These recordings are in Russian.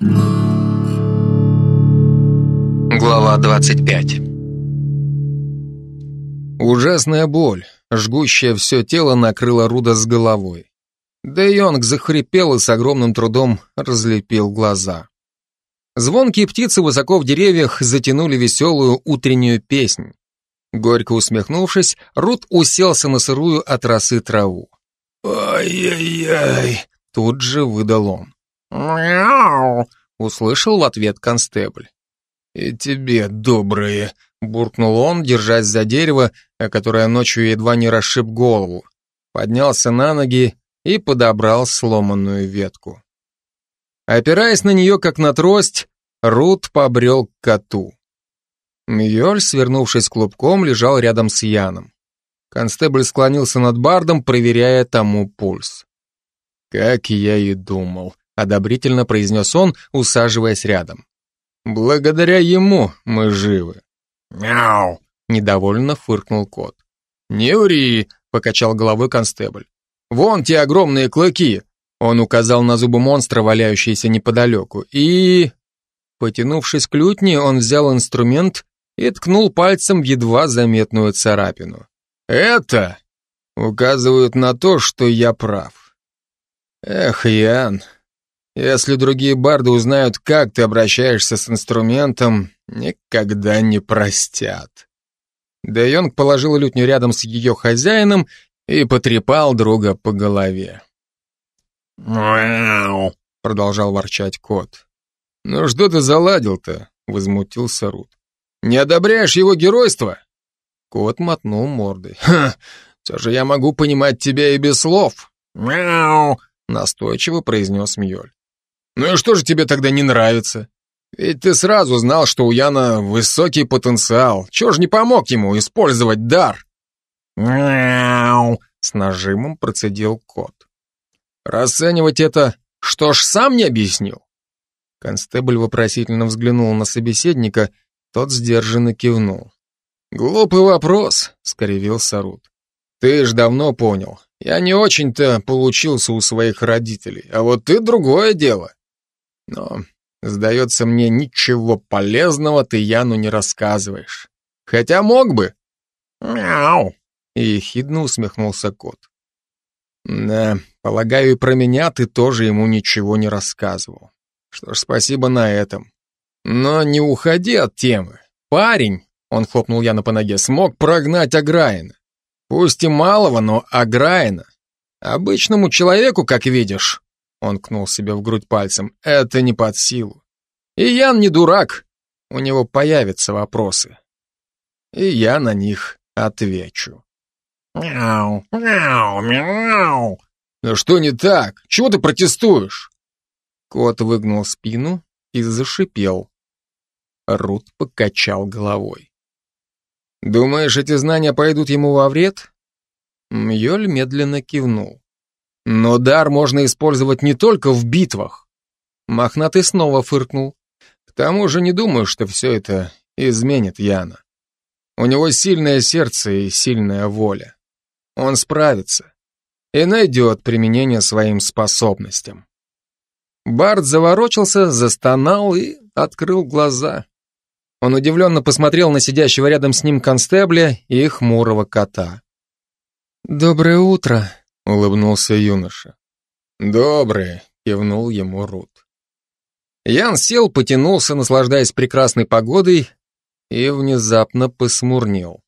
Глава 25 Ужасная боль, жгущая все тело, накрыла Руда с головой. Де Йонг захрипел и с огромным трудом разлепил глаза. Звонкие птицы высоко в деревьях затянули веселую утреннюю песнь. Горько усмехнувшись, Рут уселся на сырую от росы траву. «Ай-яй-яй!» Тут же выдал он. «Мяу!» — услышал в ответ констебль. «И тебе, добрые!» — буркнул он, держась за дерево, которое ночью едва не расшиб голову. Поднялся на ноги и подобрал сломанную ветку. Опираясь на нее, как на трость, Рут побрел к коту. Мьёль, свернувшись клубком, лежал рядом с Яном. Констебль склонился над Бардом, проверяя тому пульс. «Как я и думал», — одобрительно произнес он, усаживаясь рядом. «Благодаря ему мы живы». «Мяу!» — недовольно фыркнул кот. «Не ври!» — покачал головой констебль. «Вон те огромные клыки!» Он указал на зубы монстра, валяющиеся неподалеку. «И...» Потянувшись к лютне, он взял инструмент и ткнул пальцем едва заметную царапину. «Это...» указывают на то, что я прав. Эх, Ян, если другие барды узнают, как ты обращаешься с инструментом, никогда не простят. Де Йонг положил лютню рядом с ее хозяином и потрепал друга по голове. «Мяу!» — продолжал ворчать кот. «Ну что ты заладил-то?» — возмутился Рут. «Не одобряешь его геройство?» Кот мотнул мордой. «Ха! Все же я могу понимать тебя и без слов!» «Мяу!» — настойчиво произнес Мьёль. «Ну и что же тебе тогда не нравится? Ведь ты сразу знал, что у Яна высокий потенциал. Чего ж не помог ему использовать дар?» «Мяу!» — с нажимом процедил кот. «Расценивать это, что ж сам не объяснил?» Констебль вопросительно взглянул на собеседника, тот сдержанно кивнул. «Глупый вопрос», — скривился Рут. «Ты ж давно понял. Я не очень-то получился у своих родителей, а вот ты другое дело. Но, сдается мне, ничего полезного ты Яну не рассказываешь. Хотя мог бы». «Мяу!» — и ехидно усмехнулся кот. «Да, полагаю, и про меня ты тоже ему ничего не рассказывал. Что ж, спасибо на этом. Но не уходи от темы. Парень, он хлопнул Яна по ноге, смог прогнать Аграина. Пусть и малого, но Аграина. Обычному человеку, как видишь, он кнул себе в грудь пальцем, это не под силу. И Ян не дурак, у него появятся вопросы. И я на них отвечу. Мяу, мяу, мяу. Ну что не так? Чего ты протестуешь? Кот выгнул спину и зашипел. Рут покачал головой. «Думаешь, эти знания пойдут ему во вред?» Мьёль медленно кивнул. «Но дар можно использовать не только в битвах». Мохнатый снова фыркнул. «К тому же не думаю, что все это изменит Яна. У него сильное сердце и сильная воля. Он справится и найдет применение своим способностям». Барт заворочился, застонал и открыл глаза. Он удивленно посмотрел на сидящего рядом с ним констебля и хмурого кота. «Доброе утро», — улыбнулся юноша. «Доброе», — кивнул ему Рут. Ян сел, потянулся, наслаждаясь прекрасной погодой, и внезапно посмурнел.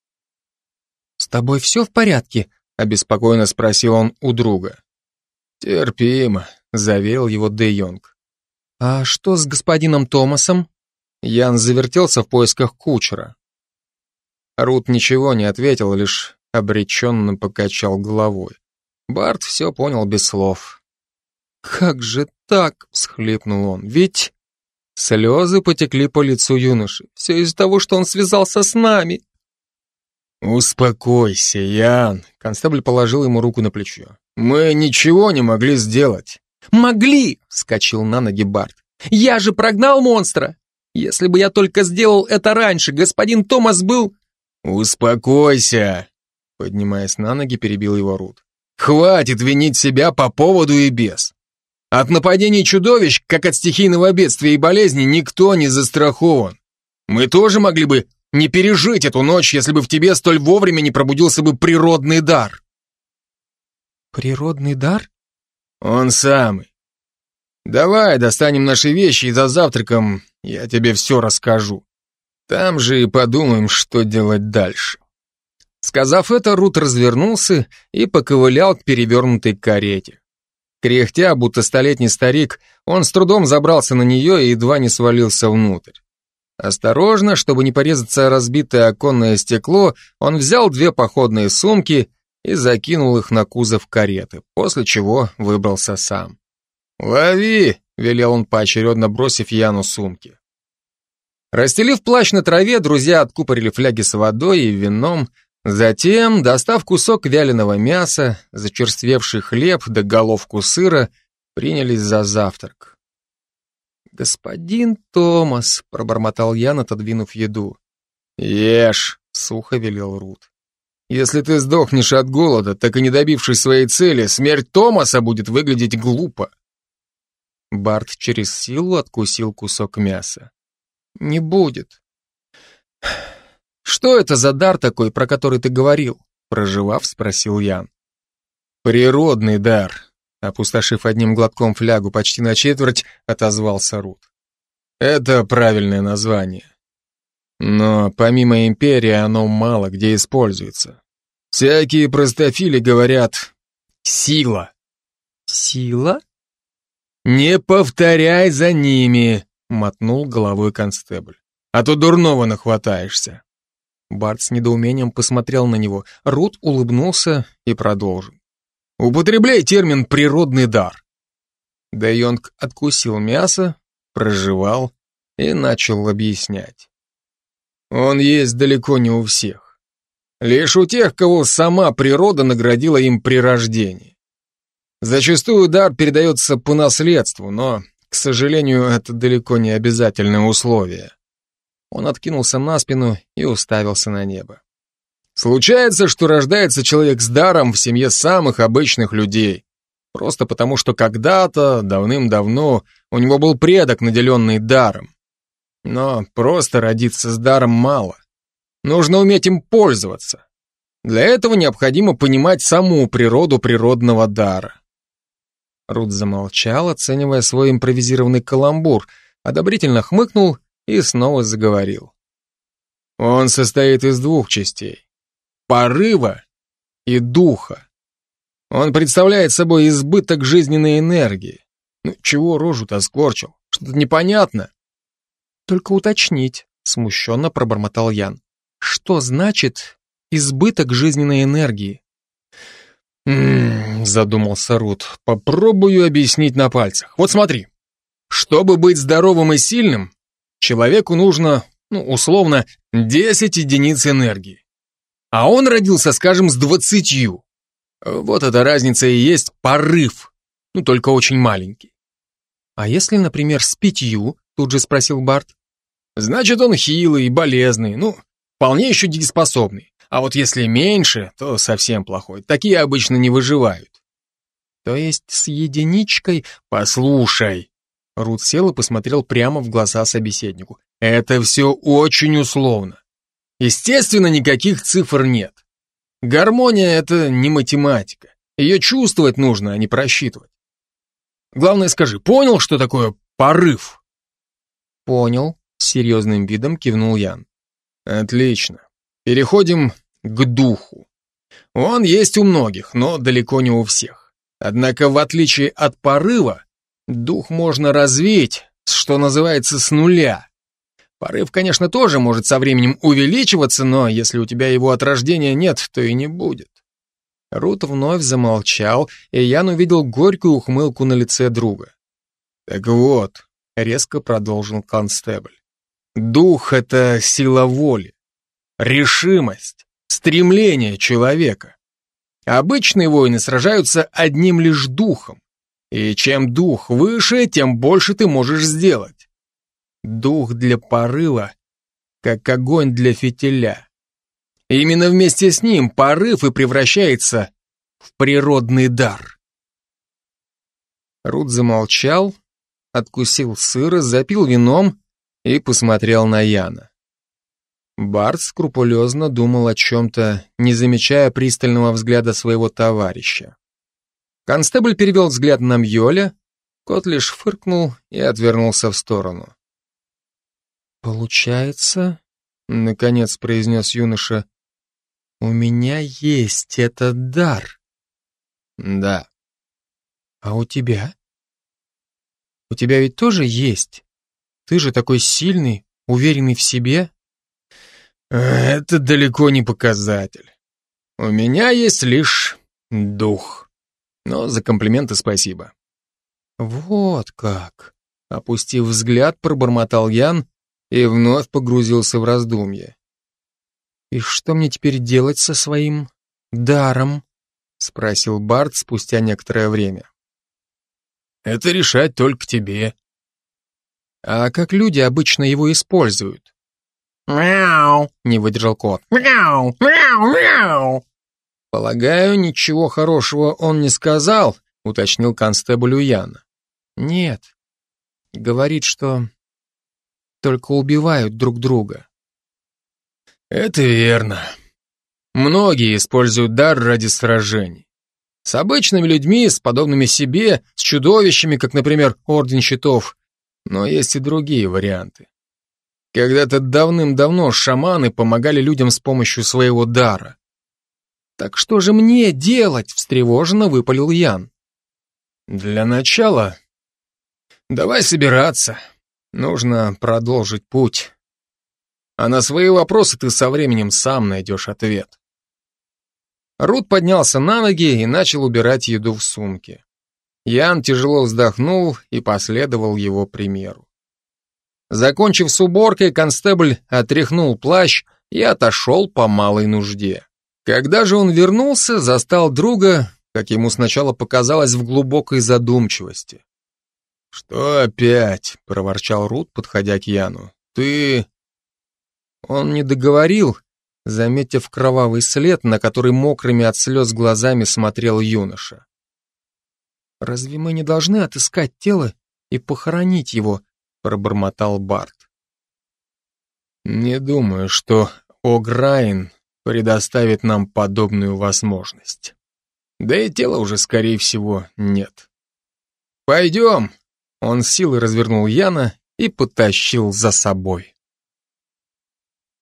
«С тобой все в порядке?» — обеспокоенно спросил он у друга. «Терпимо», — заверил его Де Йонг. «А что с господином Томасом?» Ян завертелся в поисках кучера. Рут ничего не ответил, лишь обреченно покачал головой. Барт все понял без слов. «Как же так?» — всхлипнул он. «Ведь...» Слезы потекли по лицу юноши. «Все из-за того, что он связался с нами». «Успокойся, Ян!» Констебль положил ему руку на плечо. «Мы ничего не могли сделать». «Могли!» — вскочил на ноги Барт. «Я же прогнал монстра! Если бы я только сделал это раньше, господин Томас был...» «Успокойся!» Поднимаясь на ноги, перебил его Рут. «Хватит винить себя по поводу и без. От нападений чудовищ, как от стихийного бедствия и болезни, никто не застрахован. Мы тоже могли бы не пережить эту ночь, если бы в тебе столь вовремя не пробудился бы природный дар. Природный дар? Он самый. Давай достанем наши вещи и за завтраком я тебе все расскажу. Там же и подумаем, что делать дальше. Сказав это, Рут развернулся и поковылял к перевернутой карете. Кряхтя, будто столетний старик, он с трудом забрался на нее и едва не свалился внутрь. Осторожно, чтобы не порезаться разбитое оконное стекло, он взял две походные сумки и закинул их на кузов кареты, после чего выбрался сам. «Лови!» — велел он поочередно, бросив Яну сумки. Расстелив плащ на траве, друзья откупорили фляги с водой и вином, затем, достав кусок вяленого мяса, зачерствевший хлеб да головку сыра, принялись за завтрак. «Господин Томас», — пробормотал Ян, отодвинув еду. «Ешь», — сухо велел Рут. «Если ты сдохнешь от голода, так и не добившись своей цели, смерть Томаса будет выглядеть глупо». Барт через силу откусил кусок мяса. «Не будет». «Что это за дар такой, про который ты говорил?» Проживав, спросил Ян. «Природный дар», Опустошив одним глотком флягу почти на четверть, отозвался Рут. Это правильное название. Но помимо империи оно мало где используется. Всякие простофили говорят «сила». «Сила?» «Не повторяй за ними», — мотнул головой констебль. «А то дурного нахватаешься». Барт с недоумением посмотрел на него. Рут улыбнулся и продолжил. Употребляй термин «природный дар». Де Йонг откусил мясо, прожевал и начал объяснять. Он есть далеко не у всех. Лишь у тех, кого сама природа наградила им при рождении. Зачастую дар передается по наследству, но, к сожалению, это далеко не обязательное условие. Он откинулся на спину и уставился на небо. Случается, что рождается человек с даром в семье самых обычных людей. Просто потому, что когда-то, давным-давно, у него был предок, наделенный даром. Но просто родиться с даром мало. Нужно уметь им пользоваться. Для этого необходимо понимать саму природу природного дара. Рут замолчал, оценивая свой импровизированный каламбур, одобрительно хмыкнул и снова заговорил. Он состоит из двух частей порыва и духа. Он представляет собой избыток жизненной энергии. Ну, чего рожу-то скорчил? Что-то непонятно. Только уточнить, смущенно пробормотал Ян. Что значит избыток жизненной энергии? М-м, задумался Рут. Попробую объяснить на пальцах. Вот смотри. Чтобы быть здоровым и сильным, человеку нужно, ну, условно, 10 единиц энергии а он родился, скажем, с двадцатью. Вот эта разница и есть порыв, ну только очень маленький. А если, например, с пятью, тут же спросил Барт. Значит, он хилый, болезный, ну, вполне еще дееспособный. А вот если меньше, то совсем плохой. Такие обычно не выживают. То есть с единичкой... Послушай. Рут сел и посмотрел прямо в глаза собеседнику. Это все очень условно. Естественно, никаких цифр нет. Гармония — это не математика. Ее чувствовать нужно, а не просчитывать. Главное, скажи, понял, что такое порыв? Понял, с серьезным видом кивнул Ян. Отлично. Переходим к духу. Он есть у многих, но далеко не у всех. Однако, в отличие от порыва, дух можно развить, что называется, с нуля. Порыв, конечно, тоже может со временем увеличиваться, но если у тебя его от рождения нет, то и не будет. Рут вновь замолчал, и Ян увидел горькую ухмылку на лице друга. «Так вот», — резко продолжил констебль, «дух — это сила воли, решимость, стремление человека. Обычные воины сражаются одним лишь духом, и чем дух выше, тем больше ты можешь сделать. Дух для порыва, как огонь для фитиля. именно вместе с ним порыв и превращается в природный дар. Рут замолчал, откусил сыра, запил вином и посмотрел на Яна. Барт скрупулезно думал о чем-то, не замечая пристального взгляда своего товарища. Констебль перевел взгляд на Мьоля, кот лишь фыркнул и отвернулся в сторону. «Получается, — наконец произнес юноша, — у меня есть этот дар». «Да». «А у тебя?» «У тебя ведь тоже есть. Ты же такой сильный, уверенный в себе». «Это далеко не показатель. У меня есть лишь дух. Но за комплименты спасибо». «Вот как!» Опустив взгляд, пробормотал Ян и вновь погрузился в раздумье. «И что мне теперь делать со своим даром?» — спросил Барт спустя некоторое время. «Это решать только тебе». «А как люди обычно его используют?» «Мяу!» — не выдержал кот. «Мяу! Мяу! Мяу!» «Полагаю, ничего хорошего он не сказал», — уточнил констебль Яна. «Нет. Говорит, что только убивают друг друга. Это верно. Многие используют дар ради сражений. С обычными людьми, с подобными себе, с чудовищами, как, например, Орден Щитов. Но есть и другие варианты. Когда-то давным-давно шаманы помогали людям с помощью своего дара. «Так что же мне делать?» — встревоженно выпалил Ян. «Для начала давай собираться. Нужно продолжить путь. А на свои вопросы ты со временем сам найдешь ответ. Рут поднялся на ноги и начал убирать еду в сумке. Ян тяжело вздохнул и последовал его примеру. Закончив с уборкой, констебль отряхнул плащ и отошел по малой нужде. Когда же он вернулся, застал друга, как ему сначала показалось, в глубокой задумчивости. «Что опять?» — проворчал Рут, подходя к Яну. «Ты...» Он не договорил, заметив кровавый след, на который мокрыми от слез глазами смотрел юноша. «Разве мы не должны отыскать тело и похоронить его?» — пробормотал Барт. «Не думаю, что О'Грайн предоставит нам подобную возможность. Да и тела уже, скорее всего, нет. Пойдем!» Он силой развернул Яна и потащил за собой.